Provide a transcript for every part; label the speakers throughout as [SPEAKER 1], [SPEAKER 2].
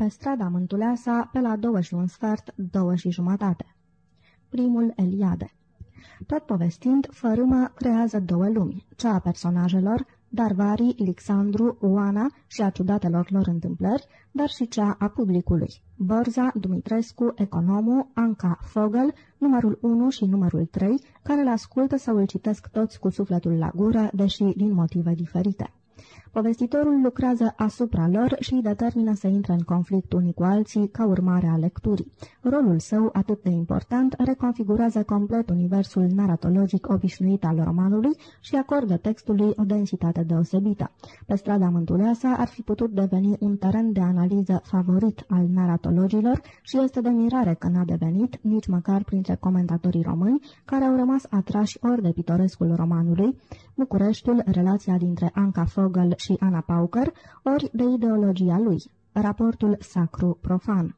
[SPEAKER 1] Pe strada Mântuleasa, pe la două și un sfert, două și jumătate. Primul Eliade Tot povestind, fărâmă creează două lumi, cea a personajelor, Darvari, Alexandru, Oana și a ciudatelor lor întâmplări, dar și cea a publicului. Borza, Dumitrescu, Economu, Anca Fogel, numărul 1 și numărul 3, care îl ascultă sau îl citesc toți cu sufletul la gură, deși din motive diferite. Povestitorul lucrează asupra lor și îi determină să intre în conflict unii cu alții ca urmare a lecturii. Rolul său, atât de important, reconfigurează complet universul naratologic obișnuit al romanului și acordă textului o densitate deosebită. Pe strada Mântuleasa ar fi putut deveni un teren de analiză favorit al naratologilor și este de mirare că n-a devenit, nici măcar printre comentatorii români, care au rămas atrași ori de pitorescul romanului, Bucureștiul, relația dintre Anca Fogel și Ana Pauker, ori de ideologia lui, raportul sacru-profan.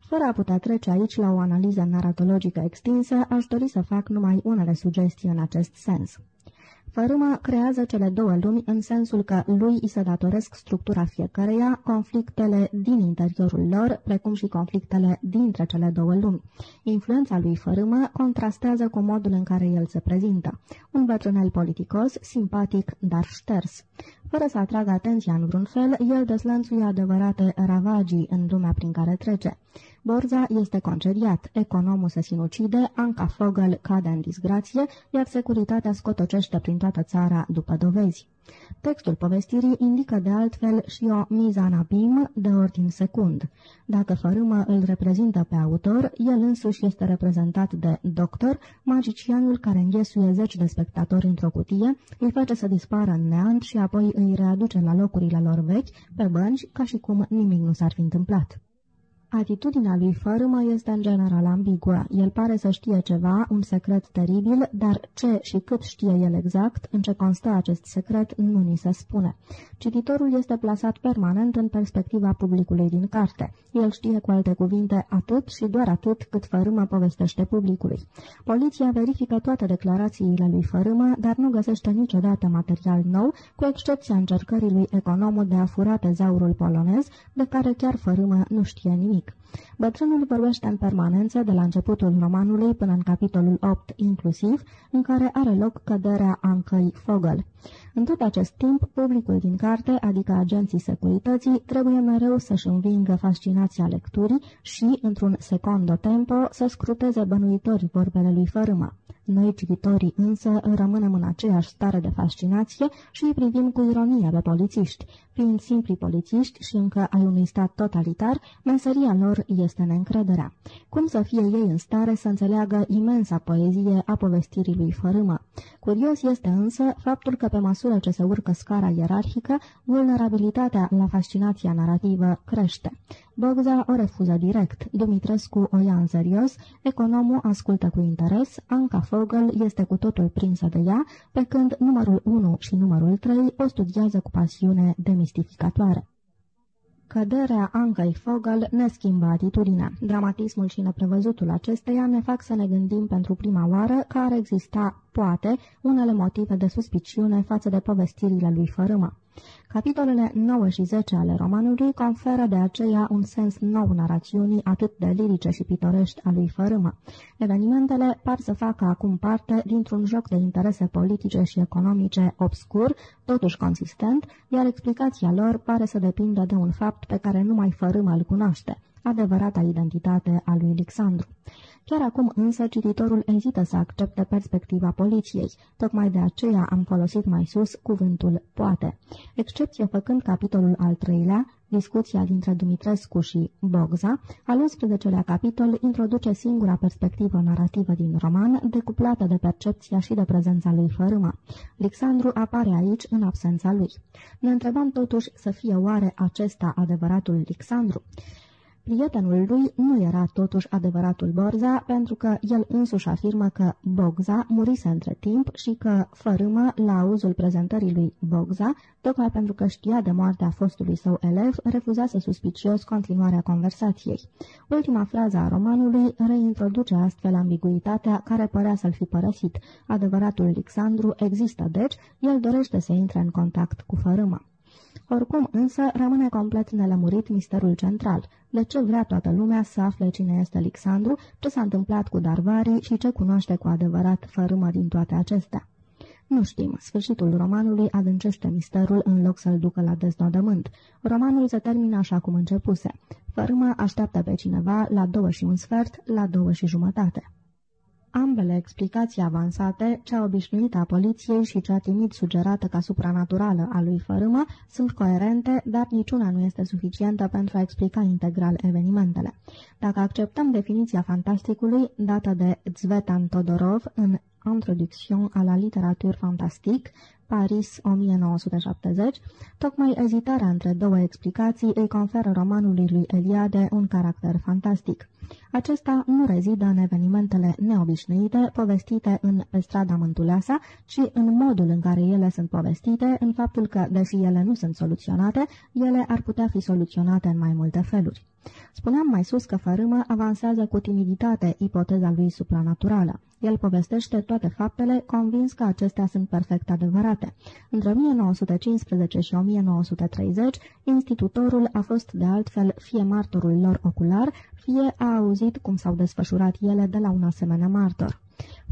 [SPEAKER 1] Fără a putea trece aici la o analiză naratologică extinsă, aș dori să fac numai unele sugestii în acest sens. Fărâma creează cele două lumi în sensul că lui îi se datoresc structura fiecăreia, conflictele din interiorul lor, precum și conflictele dintre cele două lumi. Influența lui Fărâmă contrastează cu modul în care el se prezintă. Un bătrânel politicos, simpatic, dar șters. Fără să atragă atenția în vreun fel, el deslănțuie adevărate ravagii în lumea prin care trece. Borza este concediat, economul se sinucide, Anca Fogel cade în disgrație, iar securitatea scotocește prin toată țara după dovezi. Textul povestirii indică de altfel și o mizanabim de ordin secund. Dacă fărâmă îl reprezintă pe autor, el însuși este reprezentat de doctor, magicianul care înghesuie zeci de spectatori într-o cutie, îi face să dispară în neant și apoi îi readuce la locurile lor vechi, pe bănci, ca și cum nimic nu s-ar fi întâmplat. Atitudinea lui Fărâmă este în general ambiguă. El pare să știe ceva, un secret teribil, dar ce și cât știe el exact, în ce constă acest secret, nu ni se spune. Cititorul este plasat permanent în perspectiva publicului din carte. El știe cu alte cuvinte atât și doar atât cât Fărâmă povestește publicului. Poliția verifică toate declarațiile lui Fărâmă, dar nu găsește niciodată material nou, cu excepția încercării lui economul de a fura tezaurul polonez, de care chiar Fărâmă nu știe nimic nimic. Bătrânul vorbește în permanență de la începutul romanului până în capitolul 8 inclusiv, în care are loc căderea Ancăi Fogel. În tot acest timp, publicul din carte, adică agenții securității, trebuie mereu să-și învingă fascinația lecturii și, într-un secondo tempo, să scruteze bănuitori vorbele lui Fărâma. Noi, cititorii, însă, rămânem în aceeași stare de fascinație și îi privim cu ironie pe polițiști. Fiind simpli polițiști și încă ai unui stat totalitar, meseria lor este neîncrederea. Cum să fie ei în stare să înțeleagă imensa poezie a povestirii lui Fărâmă? Curios este însă faptul că pe măsură ce se urcă scara ierarhică, vulnerabilitatea la fascinația narrativă crește. Bogza o refuză direct, Dumitrescu o ia în serios, economul ascultă cu interes, Anca Fogel este cu totul prinsă de ea, pe când numărul 1 și numărul 3 o studiază cu pasiune demistificatoare. Căderea Ancăi Fogel ne schimbă atitudinea. Dramatismul și neprevăzutul acesteia ne fac să ne gândim pentru prima oară că ar exista, poate, unele motive de suspiciune față de povestirile lui Fărâmă. Capitolele 9 și 10 ale romanului conferă de aceea un sens nou narațiunii atât de lirice și pitorești a lui Fărâmă. Evenimentele par să facă acum parte dintr-un joc de interese politice și economice obscur, totuși consistent, iar explicația lor pare să depindă de un fapt pe care numai Fărâmă îl cunoaște, adevărata identitate a lui Alexandru. Chiar acum însă cititorul ezită să accepte perspectiva poliției. Tocmai de aceea am folosit mai sus cuvântul poate. Excepție făcând capitolul al treilea, discuția dintre Dumitrescu și Bogza, al 11-lea capitol introduce singura perspectivă narrativă din roman, decuplată de percepția și de prezența lui Fărâma. Alexandru apare aici în absența lui. Ne întrebăm totuși să fie oare acesta adevăratul Alexandru? Prietenul lui nu era totuși adevăratul Borza, pentru că el însuși afirmă că Bogza murise între timp și că Fărâmă, la auzul prezentării lui Bogza, tocmai pentru că știa de moartea fostului său elev, refuzase suspicios continuarea conversației. Ultima frază a romanului reintroduce astfel ambiguitatea care părea să-l fi părăsit. Adevăratul Alexandru există, deci, el dorește să intre în contact cu Fărâmă. Oricum, însă, rămâne complet nelămurit misterul central. De ce vrea toată lumea să afle cine este Alexandru, ce s-a întâmplat cu Darvarii și ce cunoaște cu adevărat fărâmă din toate acestea? Nu știm. Sfârșitul romanului adâncește misterul în loc să-l ducă la deznodământ. Romanul se termină așa cum începuse. Fărâmă așteaptă pe cineva la două și un sfert, la două și jumătate. Ambele explicații avansate, cea obișnuită a poliției și cea timid sugerată ca supranaturală a lui Fărâmă, sunt coerente, dar niciuna nu este suficientă pentru a explica integral evenimentele. Dacă acceptăm definiția fantasticului dată de Zvetan Todorov în Introduction à la literature fantastique, Paris 1970, tocmai ezitarea între două explicații îi conferă romanului lui Eliade un caracter fantastic. Acesta nu rezidă în evenimentele neobișnuite povestite în Pe strada Mântuleasa, ci în modul în care ele sunt povestite, în faptul că, deși ele nu sunt soluționate, ele ar putea fi soluționate în mai multe feluri. Spuneam mai sus că Fărâmă avansează cu timiditate ipoteza lui supranaturală. El povestește toate faptele, convins că acestea sunt perfect adevărate. Între 1915 și 1930, institutorul a fost de altfel fie martorul lor ocular, fie a auzit cum s-au desfășurat ele de la un asemenea martor.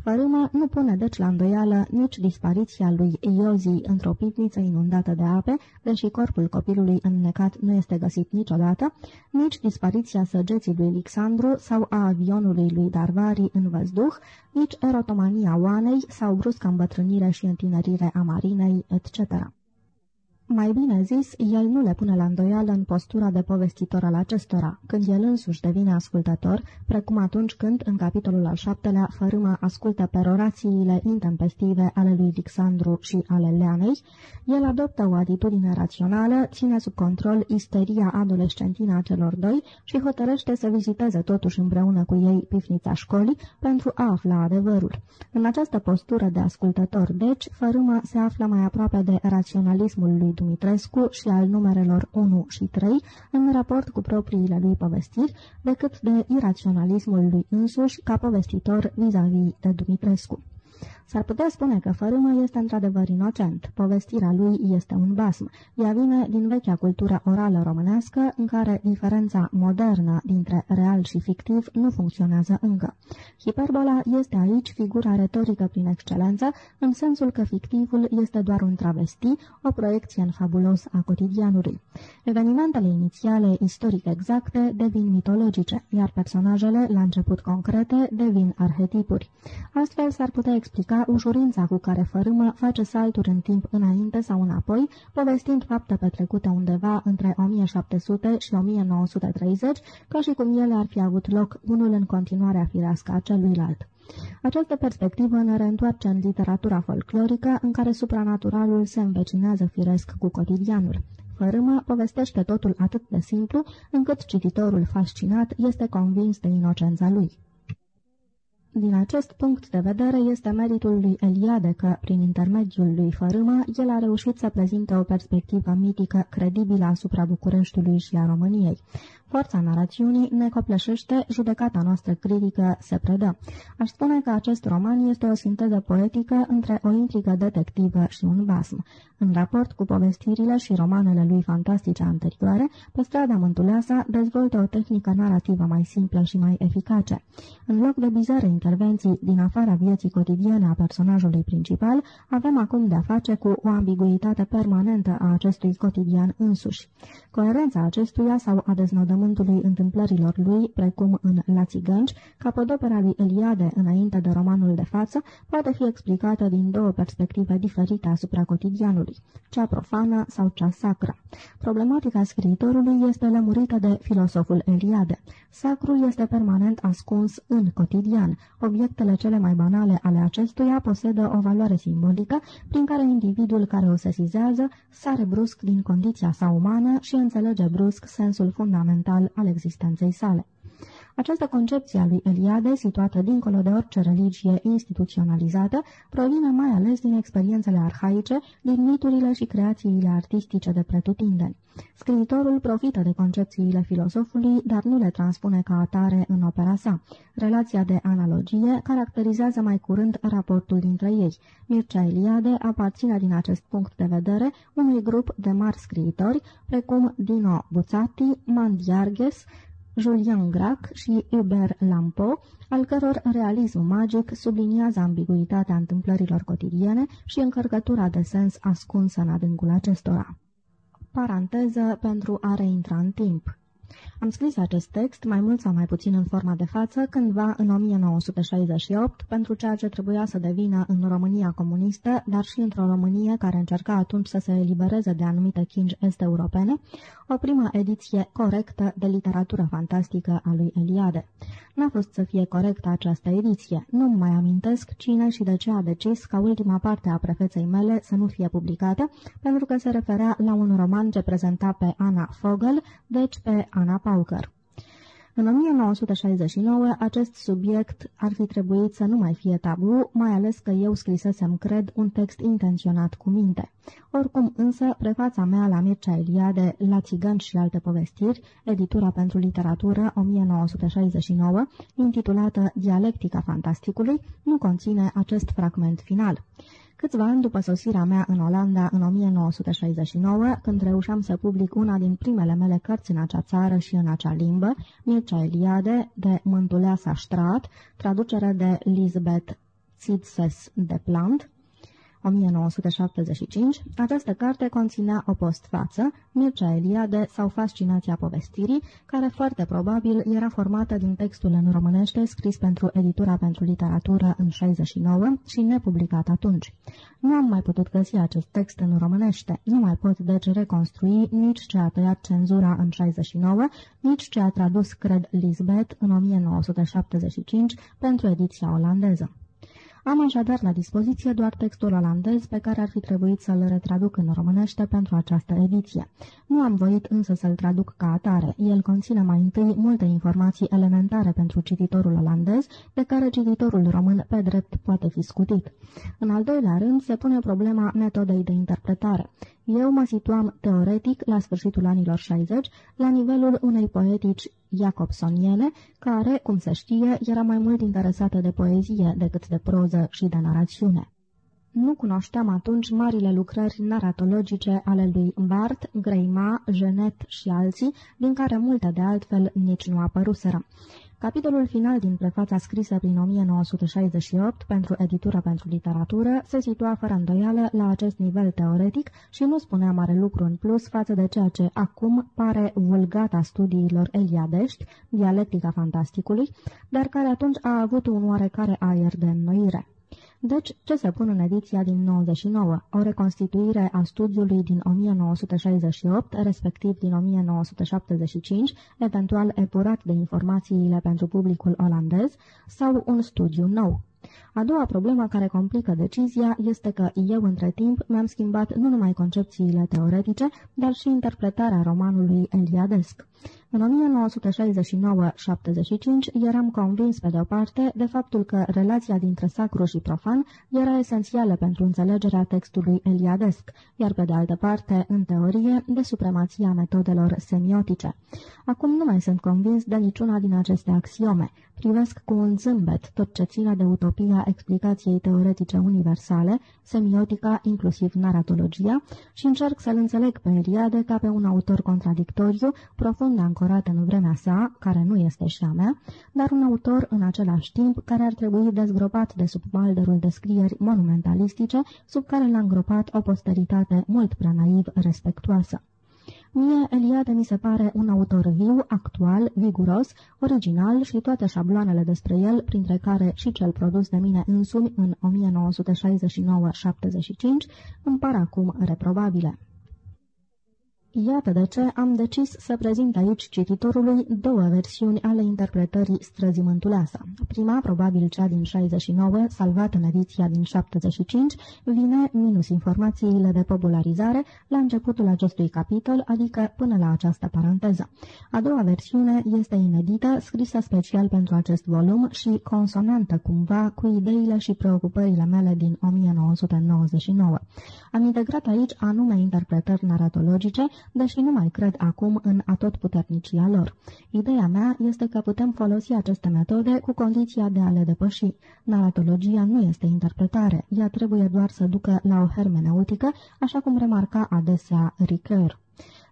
[SPEAKER 1] Fărâmă nu pune deci la îndoială nici dispariția lui Iozi într-o pivniță inundată de ape, deși corpul copilului înnecat nu este găsit niciodată, nici dispariția săgeții lui Alexandru sau a avionului lui Darvari în văzduh, nici erotomania Oanei sau brusca îmbătrânire și întinerire a Marinei, etc. Mai bine zis, el nu le pune la îndoială în postura de povestitor al acestora, când el însuși devine ascultător, precum atunci când, în capitolul al șaptelea, Fărâmă ascultă perorațiile intempestive ale lui Alexandru și ale Leanei, el adoptă o atitudine rațională, ține sub control isteria adolescentină a celor doi și hotărăște să viziteze totuși împreună cu ei pifnița școlii pentru a afla adevărul. În această postură de ascultător, deci, Fărâmă se află mai aproape de raționalismul lui Dumitrescu și al numerelor 1 și 3 în raport cu propriile lui povestiri, decât de iraționalismul lui însuși ca povestitor vis-a-vis -vis de Dumitrescu. S-ar putea spune că Fărâmă este într-adevăr inocent. Povestirea lui este un basm. Ea vine din vechea cultură orală românească, în care diferența modernă dintre real și fictiv nu funcționează încă. Hiperbola este aici figura retorică prin excelență, în sensul că fictivul este doar un travesti, o proiecție în fabulos a cotidianului. Evenimentele inițiale, istoric exacte, devin mitologice, iar personajele, la început concrete, devin arhetipuri. Astfel s-ar putea explica ușurința cu care fărâmă face salturi în timp înainte sau înapoi, povestind fapte petrecute undeva între 1700 și 1930, ca și cum ele ar fi avut loc unul în continuarea firească a celuilalt. Această perspectivă ne reîntoarce în literatura folclorică, în care supranaturalul se învecinează firesc cu cotidianul. Fărâmă povestește totul atât de simplu, încât cititorul fascinat este convins de inocența lui. Din acest punct de vedere, este meritul lui Eliade că, prin intermediul lui Fărâmă, el a reușit să prezinte o perspectivă mitică credibilă asupra Bucureștiului și a României. Forța narațiunii ne copleșește, judecata noastră critică se predă. Aș spune că acest roman este o sinteză poetică între o intrigă detectivă și un basm. În raport cu povestirile și romanele lui fantastice anterioare, pe strada Mântuleasa dezvoltă o tehnică narrativă mai simplă și mai eficace. În loc de bizare intervenții din afara vieții cotidiene a personajului principal, avem acum de-a face cu o ambiguitate permanentă a acestui cotidian însuși. Coerența acestuia sau a deznodământului întâmplărilor lui, precum în La Țigănci, capodopera lui Eliade înainte de romanul de față, poate fi explicată din două perspective diferite asupra cotidianului, cea profană sau cea sacră. Problematica scriitorului este lămurită de filosoful Eliade. Sacrul este permanent ascuns în cotidian. Obiectele cele mai banale ale acestuia posedă o valoare simbolică prin care individul care o sesizează sare brusc din condiția sa umană și înțelege brusc sensul fundamental al existenței sale. Această concepție a lui Eliade, situată dincolo de orice religie instituționalizată, provine mai ales din experiențele arhaice, din miturile și creațiile artistice de pretutindeni. Scriitorul profită de concepțiile filosofului, dar nu le transpune ca atare în opera sa. Relația de analogie caracterizează mai curând raportul dintre ei. Mircea Eliade aparține din acest punct de vedere unui grup de mari scriitori, precum Dino Buzzati, Mandiarges, Julien Grac și Hubert Lampo, al căror realism magic subliniază ambiguitatea întâmplărilor cotidiene și încărcătura de sens ascunsă în adâncul acestora. Paranteză pentru a reintra în timp. Am scris acest text, mai mult sau mai puțin în forma de față, cândva în 1968, pentru ceea ce trebuia să devină în România comunistă, dar și într-o Românie care încerca atunci să se elibereze de anumite chingi est-europene, o primă ediție corectă de literatură fantastică a lui Eliade. N-a fost să fie corectă această ediție. Nu mai amintesc cine și de ce a decis ca ultima parte a prefeței mele să nu fie publicată, pentru că se referea la un roman ce prezenta pe Anna Fogel, deci pe Anna Pauker. În 1969, acest subiect ar fi trebuit să nu mai fie tabu, mai ales că eu scrisesem, cred, un text intenționat cu minte. Oricum, însă, prefața mea la Mircea Eliade, La țigan și alte povestiri, editura pentru literatură 1969, intitulată Dialectica fantasticului, nu conține acest fragment final. Câțiva ani după sosirea mea în Olanda în 1969, când reușeam să public una din primele mele cărți în acea țară și în acea limbă, Mircea Eliade, de Mântuleasa Strat, traducere de Lisbeth Țidses de Plant, 1975, această carte conținea o postfață, Mircea Eliade sau Fascinația povestirii, care foarte probabil era formată din textul în românește scris pentru editura pentru literatură în 69 și nepublicat atunci. Nu am mai putut găsi acest text în românește, nu mai pot deci reconstrui nici ce a tăiat cenzura în 69, nici ce a tradus, cred, Lisbeth în 1975 pentru ediția olandeză. Am așadar la dispoziție doar textul olandez pe care ar fi trebuit să-l retraduc în românește pentru această ediție. Nu am voit însă să-l traduc ca atare. El conține mai întâi multe informații elementare pentru cititorul olandez, de care cititorul român pe drept poate fi scutit. În al doilea rând se pune problema metodei de interpretare. Eu mă situam teoretic la sfârșitul anilor 60 la nivelul unei poetici Jacobsoniene, care, cum se știe, era mai mult interesată de poezie decât de proză și de narațiune. Nu cunoșteam atunci marile lucrări naratologice ale lui Bart, Greima, Genet și alții, din care multe de altfel nici nu apăruseră. Capitolul final din prefața scrisă prin 1968 pentru editura pentru literatură se situa fără îndoială la acest nivel teoretic și nu spunea mare lucru în plus față de ceea ce acum pare vulgata studiilor eliadești, dialectica fantasticului, dar care atunci a avut un oarecare aer de înnoire. Deci, ce se pun în ediția din 99? O reconstituire a studiului din 1968, respectiv din 1975, eventual epurat de informațiile pentru publicul olandez, sau un studiu nou? A doua problemă care complică decizia este că eu, între timp, mi-am schimbat nu numai concepțiile teoretice, dar și interpretarea romanului Eliadesc. În 1969-75 eram convins pe de-o parte de faptul că relația dintre sacru și profan era esențială pentru înțelegerea textului eliadesc, iar pe de altă parte, în teorie, de supremația metodelor semiotice. Acum nu mai sunt convins de niciuna din aceste axiome. Privesc cu un zâmbet tot ce ține de utopia explicației teoretice universale, semiotica, inclusiv naratologia, și încerc să-l înțeleg pe Eliade ca pe un autor contradictoriu, profund ancorat în vremea sa, care nu este și a mea, dar un autor în același timp care ar trebui dezgropat de sub balderul de scrieri monumentalistice, sub care l-a îngropat o posteritate mult prea naiv respectuoasă. Mie, Eliade mi se pare un autor viu, actual, viguros, original și toate șabloanele despre el, printre care și cel produs de mine însumi în 1969-75, îmi par acum reprobabile. Iată de ce am decis să prezint aici cititorului două versiuni ale interpretării străzii Mântuleasa. Prima, probabil cea din 69, salvată în ediția din 75, vine, minus informațiile de popularizare, la începutul acestui capitol, adică până la această paranteză. A doua versiune este inedită, scrisă special pentru acest volum și consonantă cumva cu ideile și preocupările mele din 1999. Am integrat aici anume interpretări naratologice, deși nu mai cred acum în atotputernicia lor. Ideea mea este că putem folosi aceste metode cu condiția de a le depăși. Naratologia nu este interpretare, ea trebuie doar să ducă la o hermeneutică, așa cum remarca adesea Ricoeur.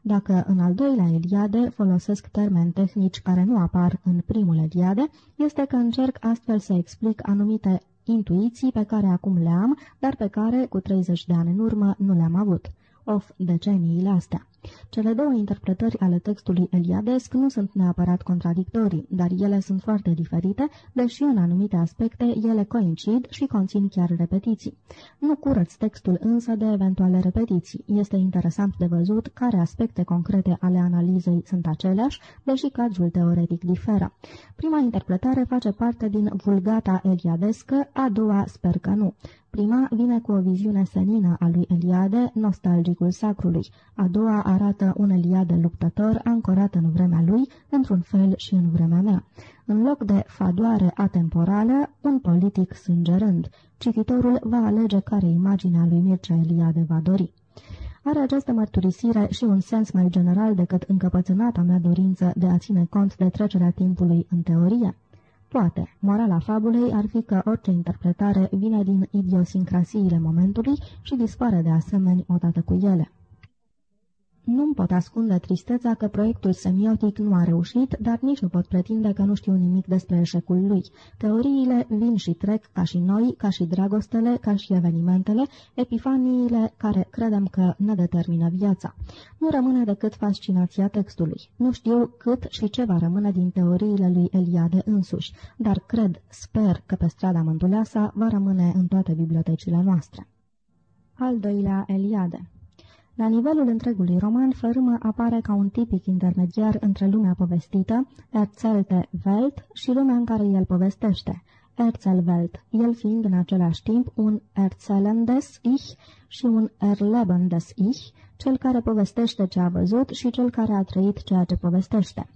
[SPEAKER 1] Dacă în al doilea Eliade folosesc termeni tehnici care nu apar în primul Eliade, este că încerc astfel să explic anumite intuiții pe care acum le am, dar pe care, cu 30 de ani în urmă, nu le-am avut. Of deceniile astea. Cele două interpretări ale textului eliadesc nu sunt neapărat contradictorii, dar ele sunt foarte diferite, deși în anumite aspecte ele coincid și conțin chiar repetiții. Nu curăț textul însă de eventuale repetiții. Este interesant de văzut care aspecte concrete ale analizei sunt aceleași, deși cadrul teoretic diferă. Prima interpretare face parte din vulgata eliadescă, a doua sper că nu. Prima vine cu o viziune senină a lui Eliade, nostalgicul sacrului. A doua arată un Eliade luptător, ancorat în vremea lui, într-un fel și în vremea mea. În loc de fadoare atemporală, un politic sângerând. Cititorul va alege care imaginea lui Mircea Eliade va dori. Are această mărturisire și un sens mai general decât încăpățânata mea dorință de a ține cont de trecerea timpului în teorie? Poate. Morala fabulei ar fi că orice interpretare vine din idiosincrasiile momentului și dispare de asemenea odată cu ele. Nu-mi pot ascunde tristețea că proiectul semiotic nu a reușit, dar nici nu pot pretinde că nu știu nimic despre eșecul lui. Teoriile vin și trec ca și noi, ca și dragostele, ca și evenimentele, epifaniile care credem că ne determină viața. Nu rămâne decât fascinația textului. Nu știu cât și ce va rămâne din teoriile lui Eliade însuși, dar cred, sper că pe strada Mântuleasa va rămâne în toate bibliotecile noastre. Al doilea Eliade la nivelul întregului roman, fărâmă apare ca un tipic intermediar între lumea povestită, Erzählte Welt, și lumea în care el povestește, Erzählwelt, el fiind în același timp un Erzählendes Ich și un Erlebendes Ich, cel care povestește ce a văzut și cel care a trăit ceea ce povestește.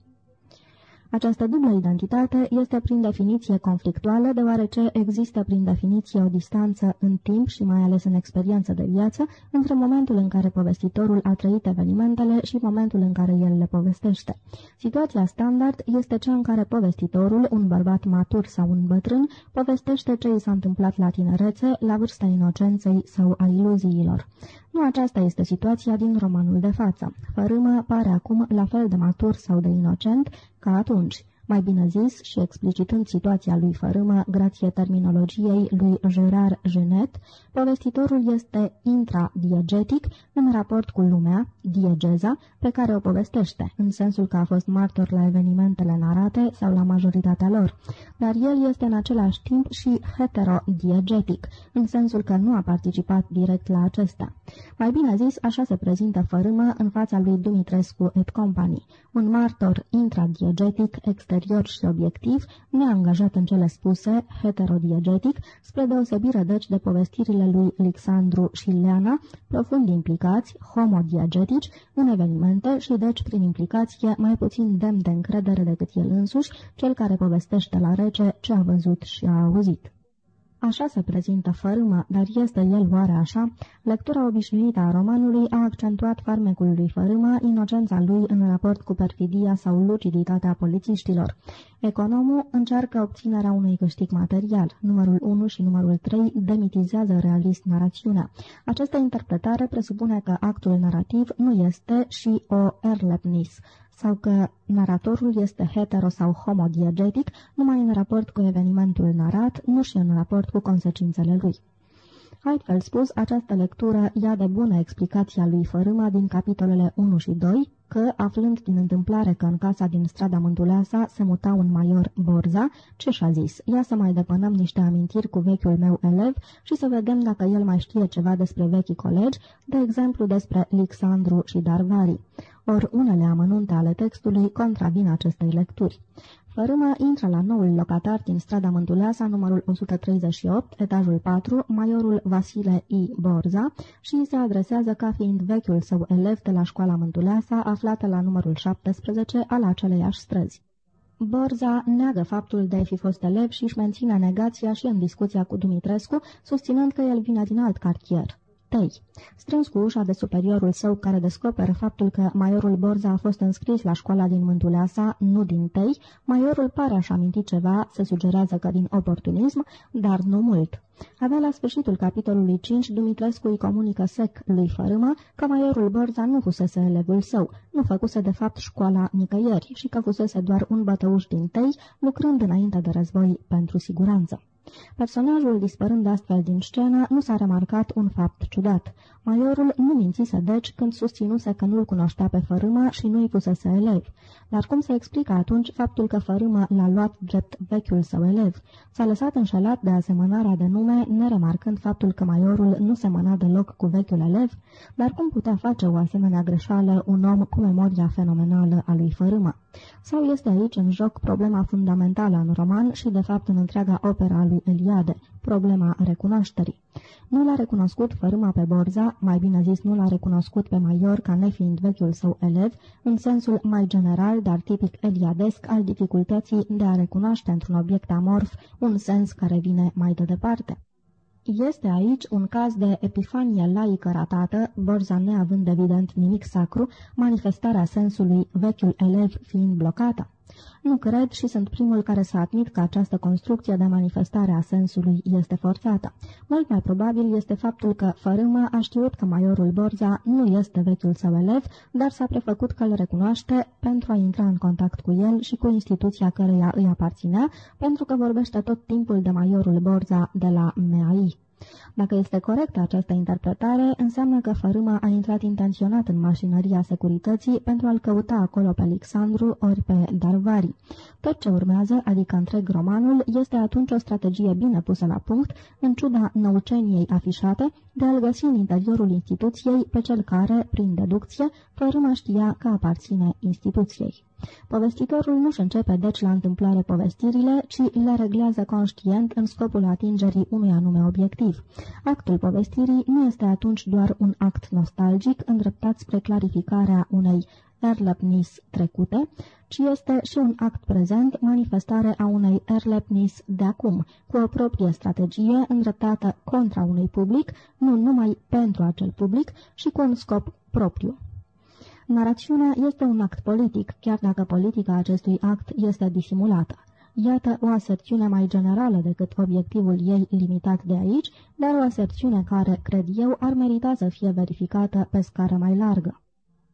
[SPEAKER 1] Această dublă identitate este prin definiție conflictuală, deoarece există prin definiție o distanță în timp și mai ales în experiență de viață între momentul în care povestitorul a trăit evenimentele și momentul în care el le povestește. Situația standard este cea în care povestitorul, un bărbat matur sau un bătrân, povestește ce i s-a întâmplat la tinerețe, la vârsta inocenței sau a iluziilor. Nu aceasta este situația din romanul de față. Fărâmă pare acum la fel de matur sau de inocent ca atunci. Mai bine zis și explicitând situația lui Fărâmă, grație terminologiei lui Gerard Genet, povestitorul este intradiegetic în raport cu lumea, diegeza, pe care o povestește, în sensul că a fost martor la evenimentele narate sau la majoritatea lor. Dar el este în același timp și heterodiegetic, în sensul că nu a participat direct la acestea. Mai bine zis, așa se prezintă Fărâmă în fața lui Dumitrescu et Company, un martor intradiegetic, exterior și obiectiv, neangajat în cele spuse, heterodiegetic, spre deosebire deci de povestirile lui Alexandru și Leana, profund implicați, homodiegetici, în evenimente și deci prin implicație mai puțin demn de încredere decât el însuși, cel care povestește la rece ce a văzut și a auzit. Așa se prezintă fărâmă, dar este el oare așa? Lectura obișnuită a romanului a accentuat farmecul lui fărâmă, inocența lui în raport cu perfidia sau luciditatea polițiștilor. Economul încearcă obținerea unui câștig material. Numărul 1 și numărul 3 demitizează realist narațiunea. Această interpretare presupune că actul narrativ nu este și o erlepnis, sau că naratorul este hetero sau homodiegetic numai în raport cu evenimentul narat, nu și în raport cu consecințele lui. Altfel spus, această lectură ia de bună explicația lui Fărâma din capitolele 1 și 2, că, aflând din întâmplare că în casa din strada Mântuleasa se muta un maior Borza, ce și-a zis? Ia să mai depănăm niște amintiri cu vechiul meu elev și să vedem dacă el mai știe ceva despre vechii colegi, de exemplu despre Alexandru și Darvari. Ori unele amănunte ale textului contravin acestei lecturi. Fărâmă intră la noul locatar din strada Mântuleasa, numărul 138, etajul 4, majorul Vasile I. Borza și îi se adresează ca fiind vechiul său elev de la școala Mântuleasa, aflată la numărul 17 al aceleiași străzi. Borza neagă faptul de a fi fost elev și își menține negația și în discuția cu Dumitrescu, susținând că el vine din alt cartier. Tei. Strâns cu ușa de superiorul său care descoperă faptul că maiorul Borza a fost înscris la școala din Mântuleasa, nu din Tei, maiorul pare a-și aminti ceva, se sugerează că din oportunism, dar nu mult. Avea la sfârșitul capitolului 5, Dumitrescu îi comunică sec lui Fărâmă că maiorul Borza nu fusese elevul său, nu făcuse de fapt școala nicăieri și că fusese doar un bătăuș din Tei, lucrând înainte de război pentru siguranță. Personajul dispărând astfel din scenă, nu s-a remarcat un fapt ciudat. Maiorul nu mințise deci când susținuse că nu-l cunoștea pe Fărâmă și nu-i pusese elev. Dar cum se explică atunci faptul că Fărâmă l-a luat drept vechiul său elev? S-a lăsat înșelat de asemănarea de nume, neremarcând faptul că Maiorul nu semăna deloc cu vechiul elev? Dar cum putea face o asemenea greșeală un om cu memoria fenomenală a lui Fărâmă? Sau este aici în joc problema fundamentală în roman și de fapt în întreaga opera a lui Eliade, problema recunoașterii? Nu l-a recunoscut fărâma pe Borza, mai bine zis nu l-a recunoscut pe Maior ca nefiind vechiul său elev, în sensul mai general, dar tipic eliadesc, al dificultății de a recunoaște într-un obiect amorf un sens care vine mai de departe. Este aici un caz de epifanie laică ratată, Borza neavând evident nimic sacru, manifestarea sensului vechiul elev fiind blocată. Nu cred și sunt primul care să admit că această construcție de manifestare a sensului este forțată. Mult mai probabil este faptul că Fărâmă a știut că majorul Borza nu este vechiul său elev, dar s-a prefăcut că îl recunoaște pentru a intra în contact cu el și cu instituția căreia îi aparținea, pentru că vorbește tot timpul de majorul Borza de la MEAI. Dacă este corectă această interpretare, înseamnă că Fărâma a intrat intenționat în mașinăria securității pentru a-l căuta acolo pe Alexandru ori pe Darvari. Tot ce urmează, adică întreg romanul, este atunci o strategie bine pusă la punct, în ciuda năuceniei afișate, de a-l găsi în interiorul instituției pe cel care, prin deducție, Fărâma știa că aparține instituției. Povestitorul nu-și începe deci la întâmplare povestirile, ci le reglează conștient în scopul atingerii unui anume obiectiv. Actul povestirii nu este atunci doar un act nostalgic îndreptat spre clarificarea unei erlepnis trecute, ci este și un act prezent, manifestare a unei erlepnis de acum, cu o proprie strategie îndreptată contra unui public, nu numai pentru acel public, și cu un scop propriu. Narațiunea este un act politic, chiar dacă politica acestui act este disimulată. Iată o aserțiune mai generală decât obiectivul ei limitat de aici, dar o aserțiune care, cred eu, ar merita să fie verificată pe scară mai largă.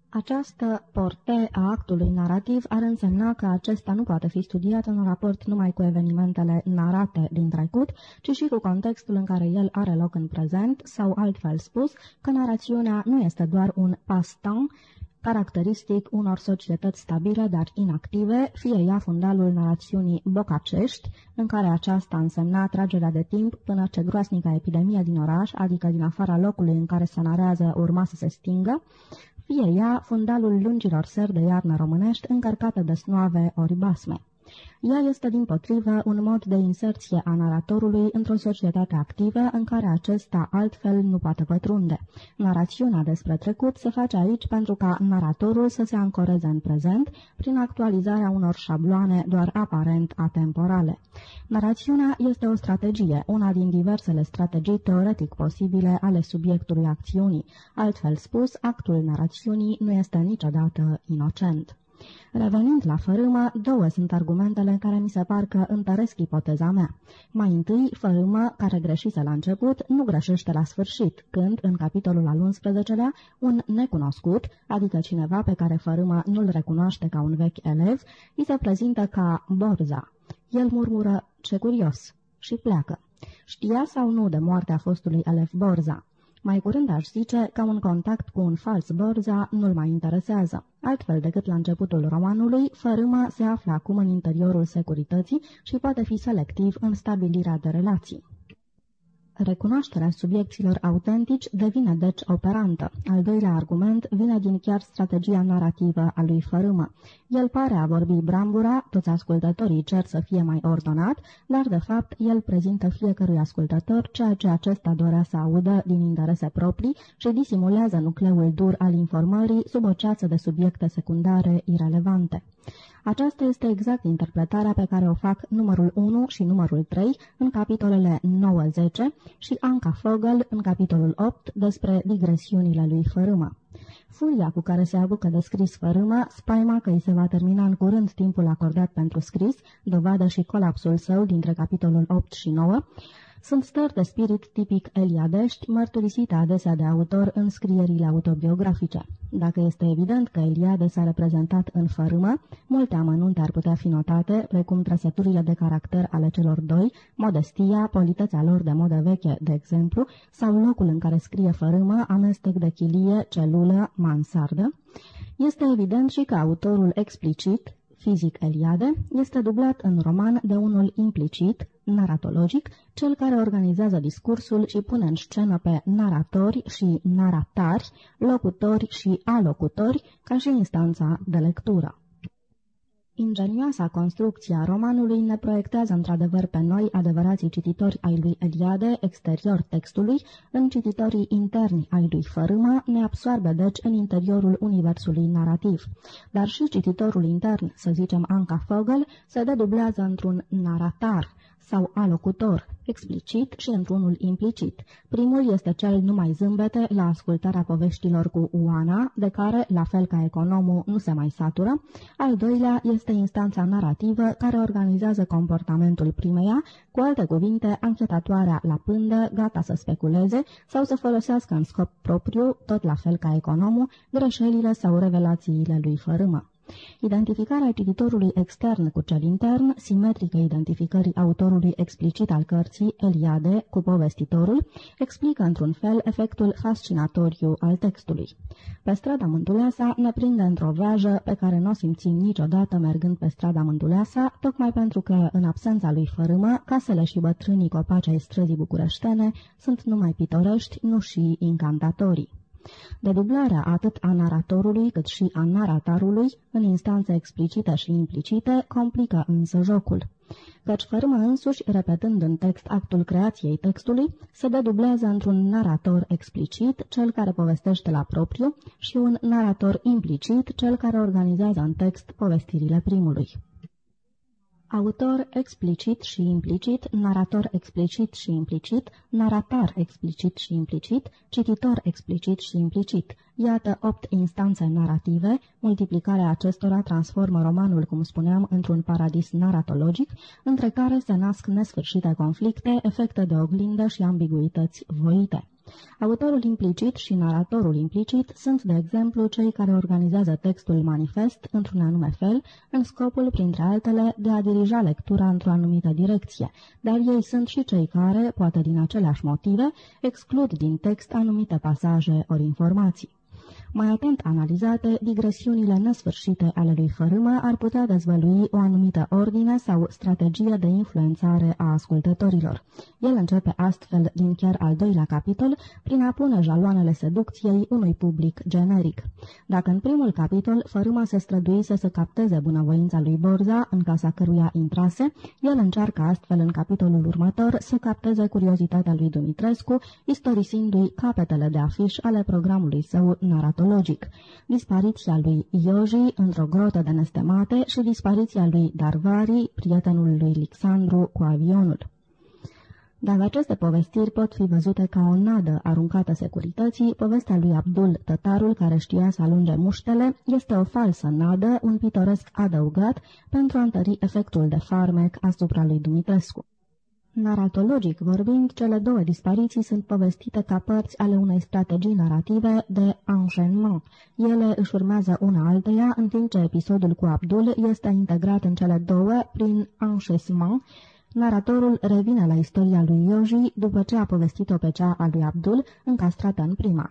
[SPEAKER 1] Această porte a actului narrativ ar însemna că acesta nu poate fi studiat în raport numai cu evenimentele narate din trecut, ci și cu contextul în care el are loc în prezent, sau altfel spus, că narațiunea nu este doar un passe-temps, caracteristic unor societăți stabile, dar inactive, fie ea fundalul narațiunii bocacești, în care aceasta însemna tragerea de timp până ce groasnica epidemie din oraș, adică din afara locului în care se narează, urma să se stingă, fie ea fundalul lungilor seri de iarnă românești încărcate de snoave ori basme. Ea este, din potrivă, un mod de inserție a naratorului într-o societate activă în care acesta altfel nu poate pătrunde. Narațiunea despre trecut se face aici pentru ca naratorul să se ancoreze în prezent prin actualizarea unor șabloane doar aparent atemporale. Narațiunea este o strategie, una din diversele strategii teoretic posibile ale subiectului acțiunii. Altfel spus, actul narațiunii nu este niciodată inocent. Revenind la fărâmă, două sunt argumentele care mi se par că întăresc ipoteza mea. Mai întâi, fărâmă, care greșise la început, nu greșește la sfârșit, când, în capitolul al 11-lea, un necunoscut, adică cineva pe care fărâmă nu-l recunoaște ca un vechi elev, îi se prezintă ca Borza. El murmură, ce curios, și pleacă. Știa sau nu de moartea fostului elev Borza? Mai curând aș zice că un contact cu un fals Borza nu-l mai interesează. Altfel decât la începutul romanului, fărâma se află acum în interiorul securității și poate fi selectiv în stabilirea de relații. Recunoașterea subiecților autentici devine deci operantă. Al doilea argument vine din chiar strategia narrativă a lui Fărâmă. El pare a vorbi brambura, toți ascultătorii cer să fie mai ordonat, dar de fapt el prezintă fiecărui ascultător ceea ce acesta dorea să audă din interese proprii și disimulează nucleul dur al informării sub o ceață de subiecte secundare irelevante. Aceasta este exact interpretarea pe care o fac numărul 1 și numărul 3 în capitolele 9-10 și Anca Fogel în capitolul 8 despre digresiunile lui Fărâmă. Furia cu care se apucă de scris fărâmă, spaima că îi se va termina în curând timpul acordat pentru scris, dovadă și colapsul său dintre capitolul 8 și 9, sunt stări de spirit tipic eliadești, mărturisite adesea de autor în scrierile autobiografice. Dacă este evident că Eliade s-a reprezentat în fărâmă, multe amănunte ar putea fi notate, precum trăsăturile de caracter ale celor doi, modestia, politețea lor de modă veche, de exemplu, sau locul în care scrie fărâmă, amestec de chilie, celulă, mansardă. Este evident și că autorul explicit, fizic Eliade, este dublat în roman de unul implicit, naratologic, cel care organizează discursul și pune în scenă pe naratori și naratari, locutori și alocutori, ca și instanța de lectură. Ingenioasa construcție a romanului ne proiectează într-adevăr pe noi, adevărații cititori ai lui Eliade, exterior textului, în cititorii interni ai lui Fărâma, ne absoarbe deci în interiorul universului narrativ. Dar și cititorul intern, să zicem Anca Fogel, se dedublează într-un naratar, sau alocutor, explicit și într-unul implicit. Primul este cel numai zâmbete la ascultarea poveștilor cu Oana, de care, la fel ca economul, nu se mai satură. Al doilea este instanța narrativă care organizează comportamentul primeia, cu alte cuvinte, anchetatoarea la pândă, gata să speculeze sau să folosească în scop propriu, tot la fel ca economul, greșelile sau revelațiile lui fărâmă. Identificarea cititorului extern cu cel intern, simetrică identificării autorului explicit al cărții, Eliade, cu povestitorul, explică într-un fel efectul fascinatoriu al textului. Pe strada Mântuleasa ne prinde într-o vrajă pe care nu o simțim niciodată mergând pe strada Mântuleasa, tocmai pentru că, în absența lui Fărâmă, casele și bătrânii copaci ai străzii bucureștene sunt numai pitorești, nu și incantatorii. Dedublarea atât a naratorului cât și a naratarului, în instanțe explicite și implicite, complică însă jocul. Căci fărâmă însuși, repetând în text actul creației textului, se dedublează într-un narator explicit, cel care povestește la propriu, și un narator implicit, cel care organizează în text povestirile primului. Autor explicit și implicit, narator explicit și implicit, naratar explicit și implicit, cititor explicit și implicit. Iată opt instanțe narrative, multiplicarea acestora transformă romanul, cum spuneam, într-un paradis naratologic, între care se nasc nesfârșite conflicte, efecte de oglindă și ambiguități voite. Autorul implicit și naratorul implicit sunt, de exemplu, cei care organizează textul manifest într-un anume fel, în scopul, printre altele, de a dirija lectura într-o anumită direcție, dar ei sunt și cei care, poate din aceleași motive, exclud din text anumite pasaje ori informații. Mai atent analizate, digresiunile nesfârșite ale lui Fărâmă ar putea dezvălui o anumită ordine sau strategie de influențare a ascultătorilor. El începe astfel din chiar al doilea capitol prin a pune jaloanele seducției unui public generic. Dacă în primul capitol Fărâmă se străduise să capteze bunăvoința lui Borza, în casa căruia intrase, el încearcă astfel în capitolul următor să capteze curiozitatea lui Dumitrescu, istorisindu-i capetele de afiș ale programului său naratologic, dispariția lui Ioji într-o grotă de nestemate și dispariția lui Darvari, prietenul lui Alexandru cu avionul. Dacă aceste povestiri pot fi văzute ca o nadă aruncată securității, povestea lui Abdul, tătarul care știa să alunge muștele, este o falsă nadă, un pitoresc adăugat pentru a întări efectul de farmec asupra lui Dumitrescu. Naratologic vorbind, cele două dispariții sunt povestite ca părți ale unei strategii narrative de enchaînement. Ele își urmează una alteia, în timp ce episodul cu Abdul este integrat în cele două prin enchaînement. Naratorul revine la istoria lui Yoji după ce a povestit-o pe cea a lui Abdul, încastrată în prima.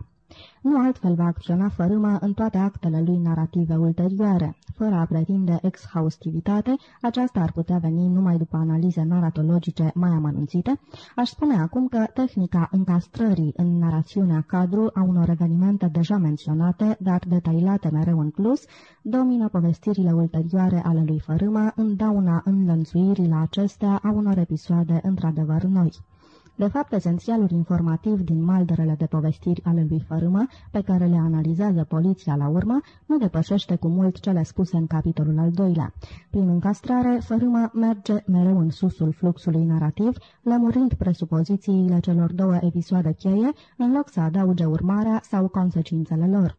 [SPEAKER 1] Nu altfel va acționa fărâma în toate actele lui narrative ulterioare. Fără a pretinde exhaustivitate, aceasta ar putea veni numai după analize naratologice mai amănunțite. Aș spune acum că tehnica încastrării în narațiunea cadru a unor evenimente deja menționate, dar detailate mereu în plus, domină povestirile ulterioare ale lui Fărâma în dauna înlănțuirii la acestea a unor episoade într-adevăr noi. De fapt, esențialul informativ din malderele de povestiri ale lui Fărâmă, pe care le analizează poliția la urmă, nu depășește cu mult cele spuse în capitolul al doilea. Prin încastrare, Fărâmă merge mereu în susul fluxului narrativ, lămurind presupozițiile celor două episoade cheie, în loc să adauge urmarea sau consecințele lor.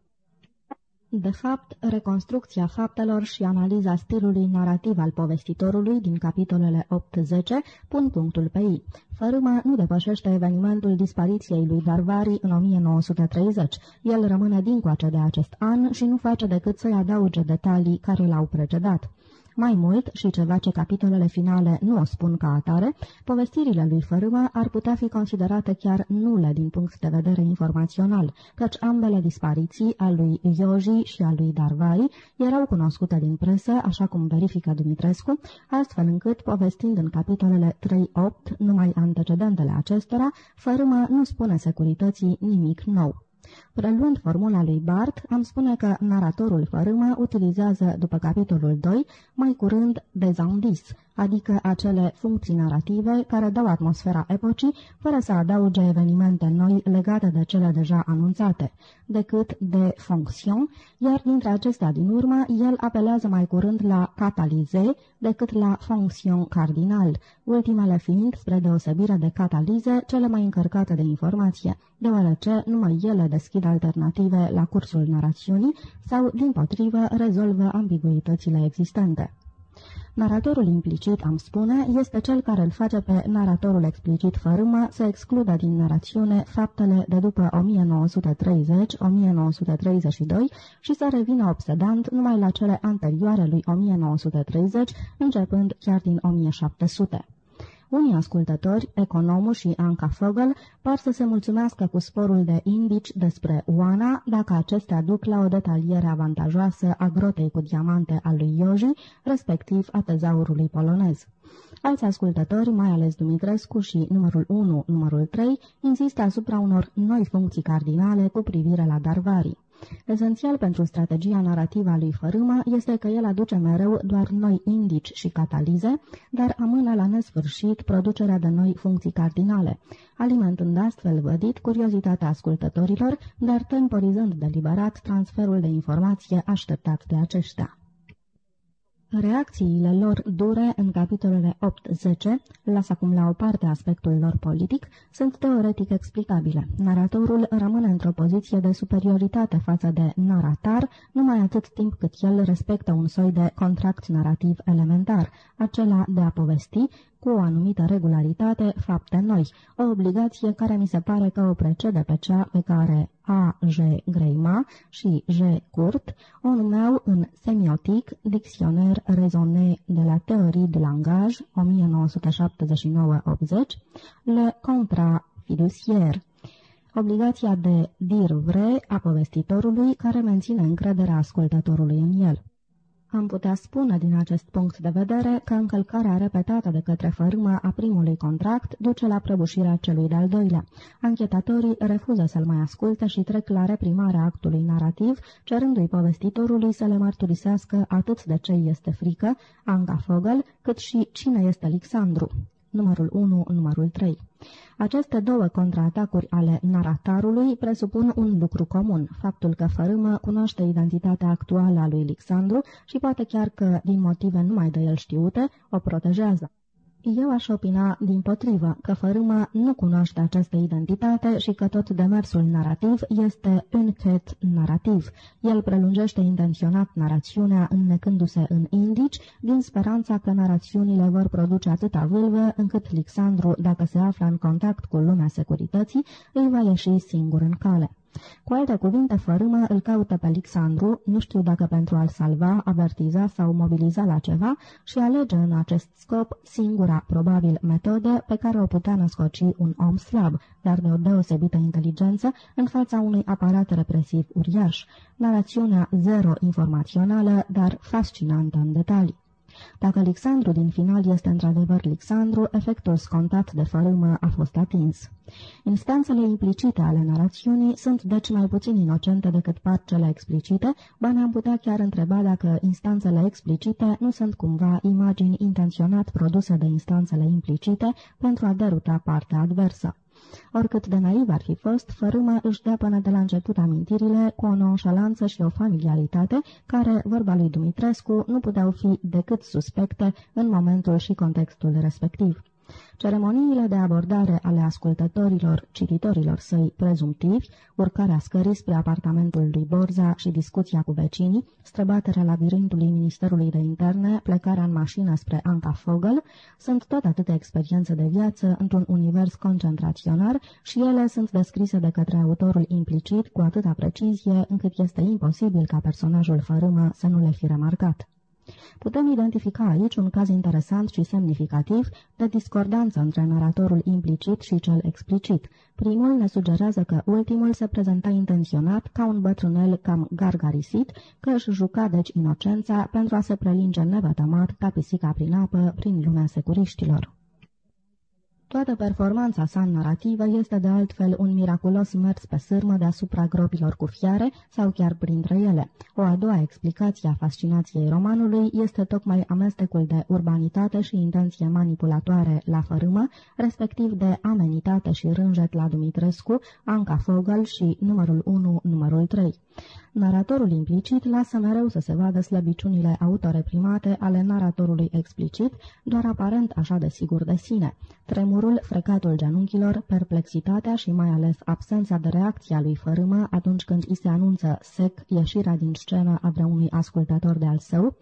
[SPEAKER 1] De fapt, reconstrucția faptelor și analiza stilului narrativ al povestitorului din capitolele 8-10 pun punctul pe ei. Fărâma nu depășește evenimentul dispariției lui Darvari în 1930. El rămâne dincoace de acest an și nu face decât să-i adauge detalii care l-au precedat. Mai mult, și ceva ce capitolele finale nu o spun ca atare, povestirile lui Fărâmă ar putea fi considerate chiar nule din punct de vedere informațional, căci ambele dispariții, a lui Ioji și a lui Darvari, erau cunoscute din presă, așa cum verifică Dumitrescu, astfel încât, povestind în capitolele 3-8 numai antecedentele acestora, Fărâmă nu spune securității nimic nou. Preluând formula lui Bart, am spune că naratorul fărâmă utilizează, după capitolul 2, mai curând dezandis, adică acele funcții narrative care dau atmosfera epocii, fără să adauge evenimente noi legate de cele deja anunțate, decât de fonction, iar dintre acestea din urmă, el apelează mai curând la catalize decât la fonction cardinal, ultimele fiind, spre deosebire de catalize, cele mai încărcate de informație, deoarece numai ele deschid alternative la cursul narațiunii sau, din potrivă, rezolvă ambiguitățile existente. Naratorul implicit, am spune, este cel care îl face pe naratorul explicit fărâmă să excludă din narațiune faptele de după 1930-1932 și să revină obsedant numai la cele anterioare lui 1930, începând chiar din 1700. Unii ascultători, economul și Anca Fogel, par să se mulțumească cu sporul de indici despre Oana, dacă acestea duc la o detaliere avantajoasă a grotei cu diamante al lui Ioji, respectiv a tezaurului polonez. Alți ascultători, mai ales Dumitrescu și numărul 1, numărul 3, insistă asupra unor noi funcții cardinale cu privire la Darvari. Esențial pentru strategia narrativă a lui Fărâma este că el aduce mereu doar noi indici și catalize, dar amână la nesfârșit producerea de noi funcții cardinale, alimentând astfel vădit curiozitatea ascultătorilor, dar temporizând deliberat transferul de informație așteptat de aceștia. Reacțiile lor dure în capitolele 8-10, las acum la o parte aspectul lor politic, sunt teoretic explicabile. Naratorul rămâne într-o poziție de superioritate față de naratar, numai atât timp cât el respectă un soi de contract narrativ elementar, acela de a povesti, cu o anumită regularitate fapte noi, o obligație care mi se pare că o precede pe cea pe care A. G. Greima și G. Kurt o numeau în semiotic Dicționer raisonné de la teorie de langaj 1979-80, le contra fiduciaire, obligația de dir vrai a povestitorului care menține încrederea ascultătorului în el. Am putea spune din acest punct de vedere că încălcarea repetată de către fărâmă a primului contract duce la prăbușirea celui de-al doilea. Anchetatorii refuză să-l mai asculte și trec la reprimarea actului narrativ, cerându-i povestitorului să le mărturisească atât de ce este frică, Anga Fogel, cât și cine este Alexandru numărul 1, numărul 3. Aceste două contraatacuri ale naratarului presupun un lucru comun, faptul că Fărâmă cunoaște identitatea actuală a lui Alexandru și poate chiar că, din motive numai de el știute, o protejează. Eu aș opina din potrivă că fărâma nu cunoaște această identitate și că tot demersul narrativ este un cat narrativ. El prelungește intenționat narațiunea înnecându-se în indici, din speranța că narațiunile vor produce atâta vâlvă încât Alexandru, dacă se află în contact cu lumea securității, îi va ieși singur în cale. Cu alte cuvinte, fărâmă îl caută pe Alexandru, nu știu dacă pentru a-l salva, avertiza sau mobiliza la ceva și alege în acest scop singura, probabil, metodă pe care o putea născoci un om slab, dar de o deosebită inteligență, în fața unui aparat represiv uriaș. Narațiunea zero informațională, dar fascinantă în detalii. Dacă Alexandru din final este într-adevăr Alexandru, efectul scontat de fărâmă a fost atins. Instanțele implicite ale narațiunii sunt deci mai puțin inocente decât par cele explicite, ba ne-am putea chiar întreba dacă instanțele explicite nu sunt cumva imagini intenționat produse de instanțele implicite pentru a deruta partea adversă. Oricât de naiv ar fi fost, fărâmă își dea până de la început amintirile cu o nonșalanță și o familiaritate care, vorba lui Dumitrescu, nu puteau fi decât suspecte în momentul și contextul respectiv. Ceremoniile de abordare ale ascultătorilor, cititorilor săi prezumtivi, urcarea scării spre apartamentul lui Borza și discuția cu vecinii, străbaterea labirintului Ministerului de Interne, plecarea în mașină spre Anca Fogel, sunt tot atâtea experiențe de viață într-un univers concentraționar și ele sunt descrise de către autorul implicit cu atâta precizie încât este imposibil ca personajul fărâmă să nu le fi remarcat. Putem identifica aici un caz interesant și semnificativ de discordanță între naratorul implicit și cel explicit. Primul ne sugerează că ultimul se prezenta intenționat ca un bătrânel cam gargarisit, că își juca deci inocența pentru a se prelinge nevătămat ca pisica prin apă prin lumea securiștilor. Toată performanța sa narrativă este de altfel un miraculos mers pe sârmă deasupra gropilor cu fiare sau chiar printre ele. O a doua explicație a fascinației romanului este tocmai amestecul de urbanitate și intenție manipulatoare la fărâmă, respectiv de amenitate și rânjet la Dumitrescu, Anca Fogel și numărul 1, numărul 3. Naratorul implicit lasă mereu să se vadă slăbiciunile autoreprimate ale naratorului explicit, doar aparent așa de sigur de sine. Tremurul, frecatul genunchilor, perplexitatea și mai ales absența de reacție a lui Fărâmă atunci când îi se anunță sec ieșirea din scenă a vreunui ascultător de al său,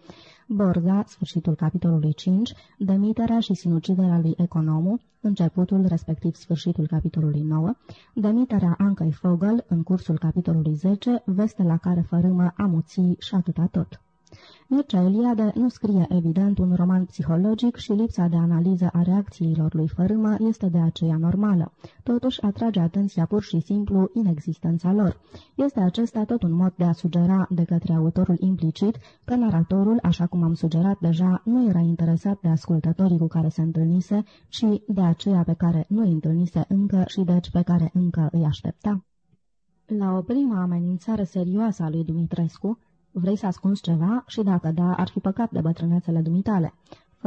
[SPEAKER 1] Borza, sfârșitul capitolului 5, demiterea și sinuciderea lui Economu, începutul, respectiv sfârșitul capitolului 9, demiterea Ancăi Fogel, în cursul capitolului 10, veste la care fărâmă amuții și atâta tot. Mircea Eliade nu scrie evident un roman psihologic și lipsa de analiză a reacțiilor lui Fărâmă este de aceea normală. Totuși atrage atenția pur și simplu inexistența lor. Este acesta tot un mod de a sugera de către autorul implicit că naratorul, așa cum am sugerat deja, nu era interesat de ascultătorii cu care se întâlnise, ci de aceea pe care nu îi întâlnise încă și deci pe care încă îi aștepta. La o primă amenințare serioasă a lui Dumitrescu, Vrei să ascunzi ceva? Și dacă da, ar fi păcat de bătrânețele dumitale.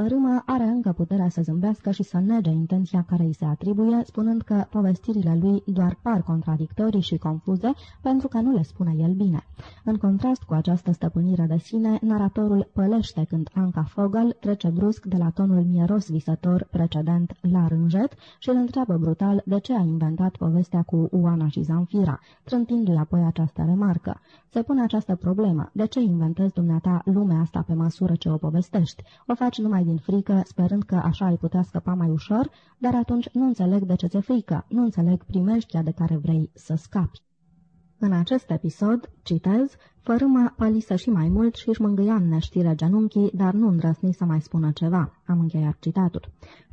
[SPEAKER 1] Fărâmă are încă puterea să zâmbească și să nege intenția care îi se atribuie, spunând că povestirile lui doar par contradictorii și confuze pentru că nu le spune el bine. În contrast cu această stăpânire de sine, naratorul pălește când Anca Fogel trece brusc de la tonul mieros visător precedent la rânjet și îl întreabă brutal de ce a inventat povestea cu Oana și Zanfira, trântindu-i apoi această remarcă. Se pune această problemă, de ce inventezi dumneata lumea asta pe măsură ce o povestești? O faci numai din frică, sperând că așa ai putea scăpa mai ușor, dar atunci nu înțeleg de ce ți-e frică, nu înțeleg primeștia de care vrei să scapi. În acest episod, citez, Fărâmă pălisă și mai mult și își mângâia în neștire genunchii, dar nu îndrăsni să mai spună ceva. Am încheiat citatul.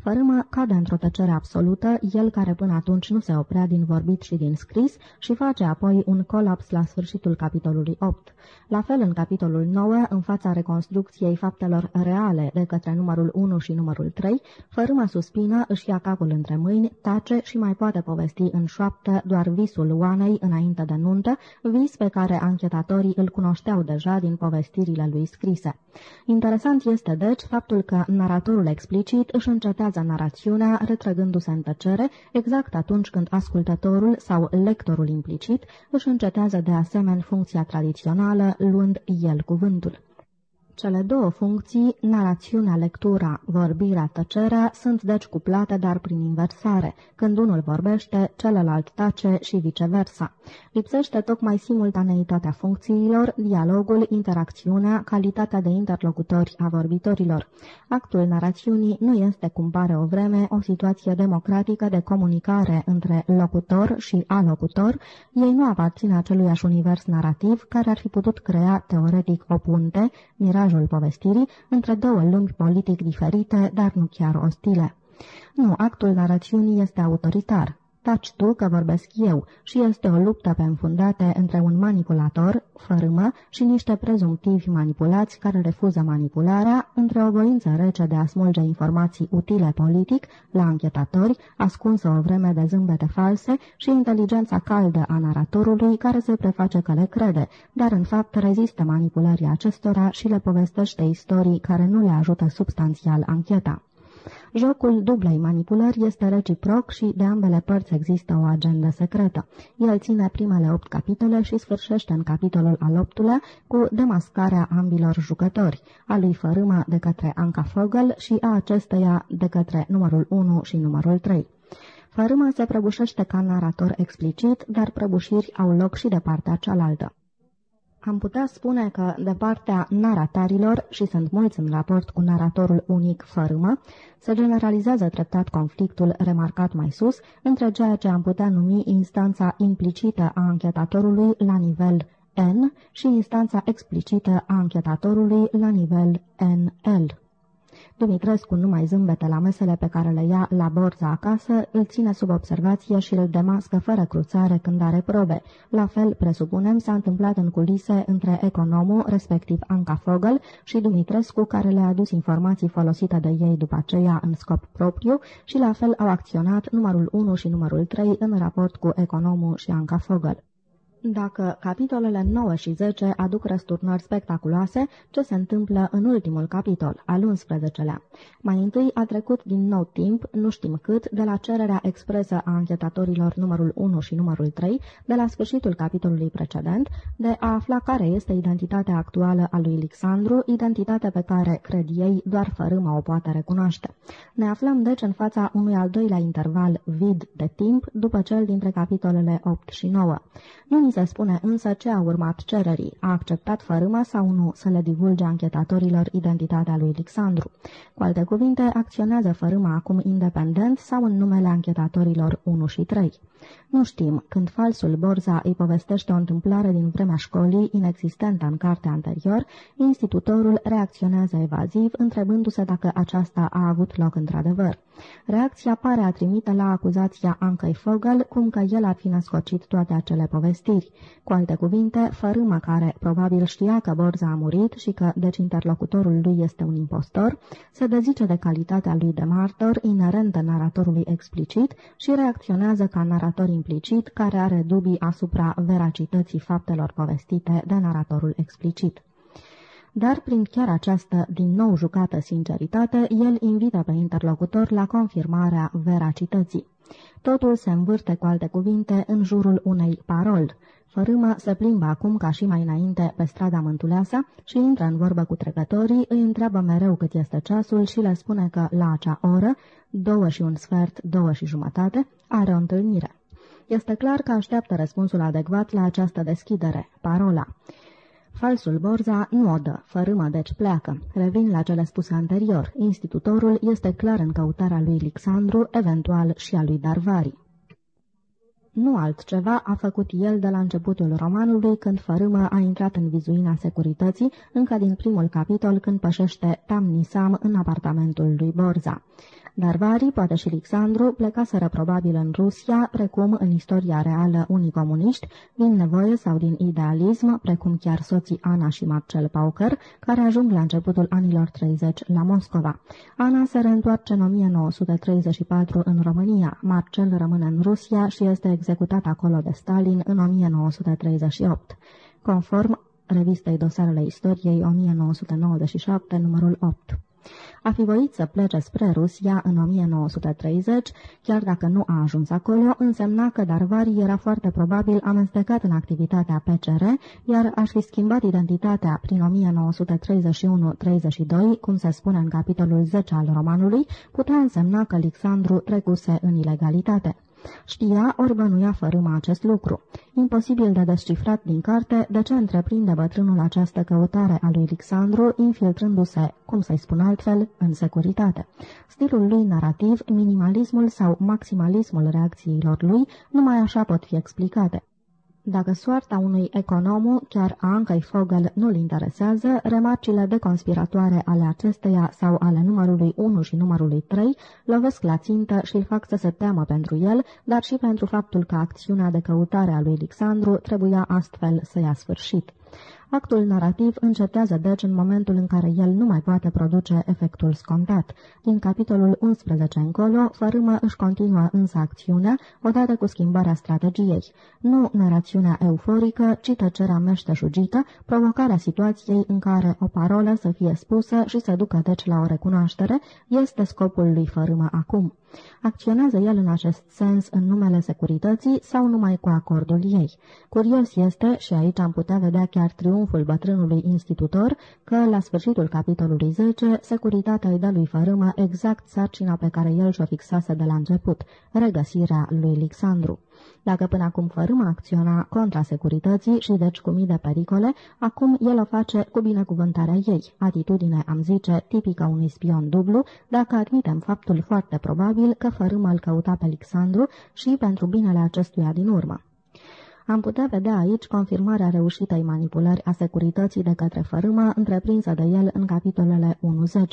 [SPEAKER 1] Fărâmă cade într-o tăcere absolută, el care până atunci nu se oprea din vorbit și din scris și face apoi un colaps la sfârșitul capitolului 8. La fel în capitolul 9, în fața reconstrucției faptelor reale de către numărul 1 și numărul 3, Fărâmă suspină, își ia capul între mâini, tace și mai poate povesti în șoaptă doar visul Oanei înainte de nuntă, vis pe care anchetatorii îl cunoșteau deja din povestirile lui scrise. Interesant este, deci, faptul că naratorul explicit își încetează narațiunea retrăgându-se în tăcere exact atunci când ascultătorul sau lectorul implicit își încetează de asemenea funcția tradițională luând el cuvântul. Cele două funcții, narațiunea, lectura, vorbirea, tăcerea, sunt deci cuplate, dar prin inversare. Când unul vorbește, celălalt tace și viceversa. Lipsește tocmai simultaneitatea funcțiilor, dialogul, interacțiunea, calitatea de interlocutori a vorbitorilor. Actul narațiunii nu este, cum pare o vreme, o situație democratică de comunicare între locutor și alocutor, ei nu aparțin aceluiași univers narrativ care ar fi putut crea teoretic o punte, miraj peisajul povestirii între două lumi politic diferite, dar nu chiar ostile. Nu, actul narațiunii este autoritar. Taci tu că vorbesc eu și este o luptă pe înfundate între un manipulator, fărâmă, și niște prezumtivi manipulați care refuză manipularea, între o voință rece de a smulge informații utile politic la anchetatori, ascunsă o vreme de zâmbete false și inteligența caldă a naratorului care se preface că le crede, dar în fapt rezistă manipulării acestora și le povestește istorii care nu le ajută substanțial ancheta. Jocul dublei manipulări este reciproc și de ambele părți există o agendă secretă. El ține primele opt capitole și sfârșește în capitolul al optulea cu demascarea ambilor jucători, a lui Fărâmă de către Anca Fogel și a acesteia de către numărul 1 și numărul 3. Fărâmă se prăbușește ca narator explicit, dar prăbușiri au loc și de partea cealaltă. Am putea spune că, de partea naratarilor, și sunt mulți în raport cu naratorul unic fărâmă, se generalizează treptat conflictul remarcat mai sus între ceea ce am putea numi instanța implicită a anchetatorului la nivel N și instanța explicită a anchetatorului la nivel NL. Dumitrescu nu mai zâmbete la mesele pe care le ia la borza acasă, îl ține sub observație și îl demască fără cruțare când are probe. La fel, presupunem, s-a întâmplat în culise între economul, respectiv Anca Fogel, și Dumitrescu, care le-a adus informații folosite de ei după aceea în scop propriu și la fel au acționat numărul 1 și numărul 3 în raport cu economul și Anca Fogel. Dacă capitolele 9 și 10 aduc răsturnări spectaculoase, ce se întâmplă în ultimul capitol, al 11-lea? Mai întâi a trecut din nou timp, nu știm cât, de la cererea expresă a anchetatorilor numărul 1 și numărul 3, de la sfârșitul capitolului precedent, de a afla care este identitatea actuală a lui Alexandru, identitate pe care, cred ei, doar fărâma o poate recunoaște. Ne aflăm deci în fața unui al doilea interval vid de timp, după cel dintre capitolele 8 și 9. Nu ni se spune însă ce a urmat cererii. A acceptat fărâma sau nu să le divulge anchetatorilor identitatea lui Alexandru. Cu alte cuvinte, acționează fărâma acum independent sau în numele anchetatorilor 1 și 3. Nu știm, când falsul Borza îi povestește o întâmplare din vremea școlii, inexistentă în cartea anterior, institutorul reacționează evaziv, întrebându-se dacă aceasta a avut loc într-adevăr. Reacția pare a trimite la acuzația Ancăi Fogel, cum că el ar fi născocit toate acele povestiri. Cu alte cuvinte, fărâmă care probabil știa că Borza a murit și că deci interlocutorul lui este un impostor, se dezice de calitatea lui de martor inerentă naratorului explicit și reacționează ca narator implicit care are dubii asupra veracității faptelor povestite de naratorul explicit. Dar prin chiar această din nou jucată sinceritate, el invită pe interlocutor la confirmarea veracității. Totul se învârte cu alte cuvinte în jurul unei parol. Fărâmă se plimbă acum ca și mai înainte pe strada Mântuleasa și intră în vorbă cu trecătorii, îi întreabă mereu cât este ceasul și le spune că la acea oră, două și un sfert, două și jumătate, are o întâlnire. Este clar că așteaptă răspunsul adecvat la această deschidere, parola. Falsul Borza nu o dă, fărâmă deci pleacă. Revin la cele spuse anterior. Institutorul este clar în căutarea lui Alexandru, eventual și a lui Darvari. Nu altceva a făcut el de la începutul romanului, când Fărâmă a intrat în vizuina securității, încă din primul capitol, când pășește Tamnisam în apartamentul lui Borza. Dar Vari, poate și Alexandru, plecaseră probabil în Rusia, precum în istoria reală unii comuniști, din nevoie sau din idealism, precum chiar soții Ana și Marcel Pauker, care ajung la începutul anilor 30 la Moscova. Ana se reîntoarce în 1934 în România, Marcel rămâne în Rusia și este executat acolo de Stalin în 1938. Conform revistei Dosarele Istoriei 1997, numărul 8. A fi voit să plece spre Rusia în 1930, chiar dacă nu a ajuns acolo, însemna că Darvari era foarte probabil amestecat în activitatea PCR, iar aș fi schimbat identitatea prin 1931-32, cum se spune în capitolul 10 al romanului, putea însemna că Alexandru trecuse în ilegalitate. Știa ori bănuia fărâma acest lucru. Imposibil de descifrat din carte de ce întreprinde bătrânul această căutare a lui Alexandru, infiltrându-se, cum să-i spun altfel, în securitate. Stilul lui narrativ, minimalismul sau maximalismul reacțiilor lui, numai așa pot fi explicate. Dacă soarta unui economu, chiar a Ancai Fogel, nu-l interesează, remarcile de conspiratoare ale acesteia sau ale numărului 1 și numărului 3 lovesc la țintă și îl fac să se teamă pentru el, dar și pentru faptul că acțiunea de căutare a lui Alexandru trebuia astfel să ia sfârșit. Actul narrativ încetează deci în momentul în care el nu mai poate produce efectul scontat. Din capitolul 11 încolo, fărâmă își continuă însă acțiunea, odată cu schimbarea strategiei. Nu narațiunea euforică, ci tăcerea meșteșugită, provocarea situației în care o parolă să fie spusă și să ducă deci la o recunoaștere, este scopul lui fărâmă acum. Acționează el în acest sens în numele securității sau numai cu acordul ei? Curios este, și aici am putea vedea chiar triumful bătrânului institutor, că, la sfârșitul capitolului 10, securitatea îi dă lui Fărâmă exact sarcina pe care el și-o fixase de la început, regăsirea lui Alexandru. Dacă până acum fărâma acționa contra securității și deci cu mii de pericole, acum el o face cu binecuvântarea ei, atitudine, am zice, tipică unui spion dublu, dacă admitem faptul foarte probabil că fărâma îl căuta pe Alexandru și pentru binele acestuia din urmă. Am putea vedea aici confirmarea reușitei manipulări a securității de către fărâmă întreprinsă de el în capitolele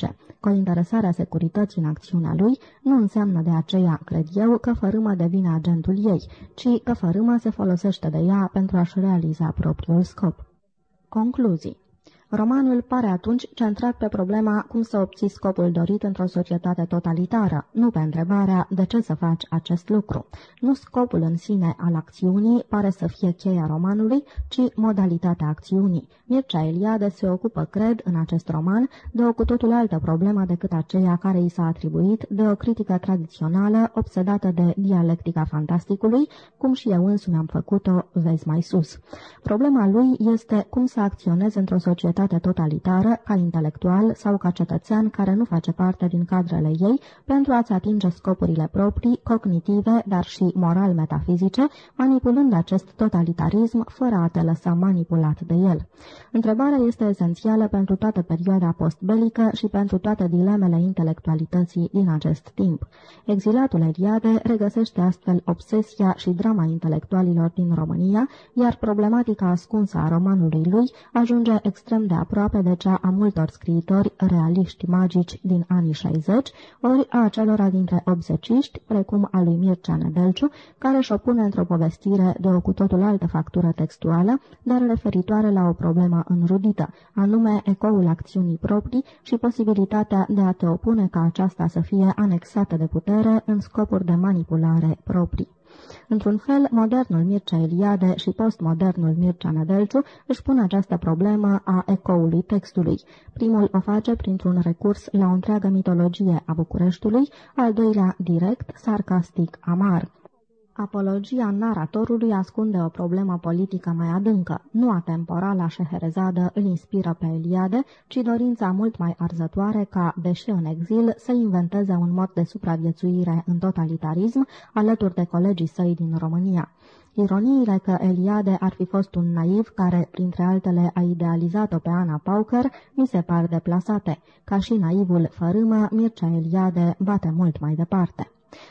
[SPEAKER 1] 1-10. Cointeresarea securității în acțiunea lui nu înseamnă de aceea, cred eu, că fărâmă devine agentul ei, ci că fărâmă se folosește de ea pentru a-și realiza propriul scop. Concluzii Romanul pare atunci centrat pe problema cum să obții scopul dorit într-o societate totalitară, nu pe întrebarea de ce să faci acest lucru. Nu scopul în sine al acțiunii pare să fie cheia romanului, ci modalitatea acțiunii. Mircea Eliade se ocupă, cred, în acest roman, de o cu totul altă problemă decât aceea care i s-a atribuit de o critică tradițională obsedată de dialectica fantasticului, cum și eu însumi am făcut-o, vezi mai sus. Problema lui este cum să acționezi într-o societate societate totalitară, ca intelectual sau ca cetățean care nu face parte din cadrele ei, pentru a-ți atinge scopurile proprii, cognitive, dar și moral-metafizice, manipulând acest totalitarism fără a te lăsa manipulat de el. Întrebarea este esențială pentru toată perioada postbelică și pentru toate dilemele intelectualității din acest timp. Exilatul Eliade regăsește astfel obsesia și drama intelectualilor din România, iar problematica ascunsă a romanului lui ajunge extrem de aproape de cea a multor scriitori realiști magici din anii 60, ori a acelora dintre obseciști, precum a lui Mircea Nedelciu, care și-o pune într-o povestire de o cu totul altă factură textuală, dar referitoare la o problemă înrudită, anume ecoul acțiunii proprii și posibilitatea de a te opune ca aceasta să fie anexată de putere în scopuri de manipulare proprii. Într-un fel, modernul Mircea Eliade și postmodernul Mircea Nedelciu își pun această problemă a ecoului textului. Primul o face printr-un recurs la o întreagă mitologie a Bucureștiului, al doilea direct, sarcastic, amar. Apologia naratorului ascunde o problemă politică mai adâncă. Nu atemporala șeherezadă îl inspiră pe Eliade, ci dorința mult mai arzătoare ca, deși în exil, să inventeze un mod de supraviețuire în totalitarism alături de colegii săi din România. Ironiile că Eliade ar fi fost un naiv care, printre altele, a idealizat-o pe Ana Pauker, mi se par deplasate. Ca și naivul fărâmă, Mircea Eliade bate mult mai departe.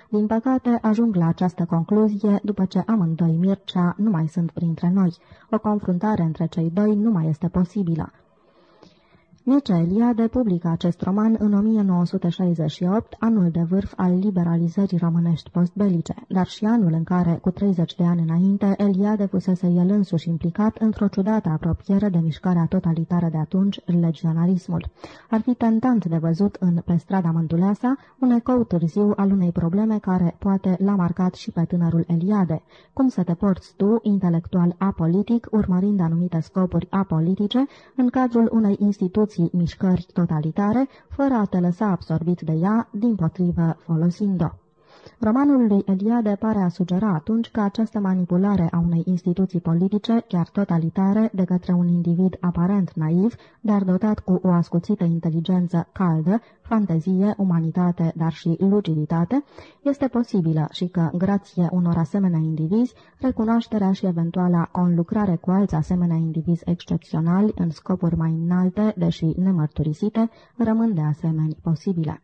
[SPEAKER 1] Din păcate, ajung la această concluzie după ce amândoi Mircea nu mai sunt printre noi. O confruntare între cei doi nu mai este posibilă. Mircea Eliade publică acest roman în 1968, anul de vârf al liberalizării românești postbelice, dar și anul în care, cu 30 de ani înainte, Eliade fusese el însuși implicat într-o ciudată apropiere de mișcarea totalitară de atunci, legionarismul. Ar fi tentant de văzut în Pe strada Mântuleasa un ecou târziu al unei probleme care poate l-a marcat și pe tânărul Eliade. Cum să te porți tu, intelectual apolitic, urmărind anumite scopuri apolitice, în cadrul unei instituții instituții mișcări totalitare, fără a te lăsa absorbit de ea, din potrivă folosind-o. Romanul lui Eliade pare a sugera atunci că această manipulare a unei instituții politice, chiar totalitare, de către un individ aparent naiv, dar dotat cu o ascuțită inteligență caldă, fantezie, umanitate, dar și luciditate, este posibilă și că, grație unor asemenea indivizi, recunoașterea și eventuala conlucrare cu alți asemenea indivizi excepționali în scopuri mai înalte, deși nemărturisite, rămân de asemenea posibile.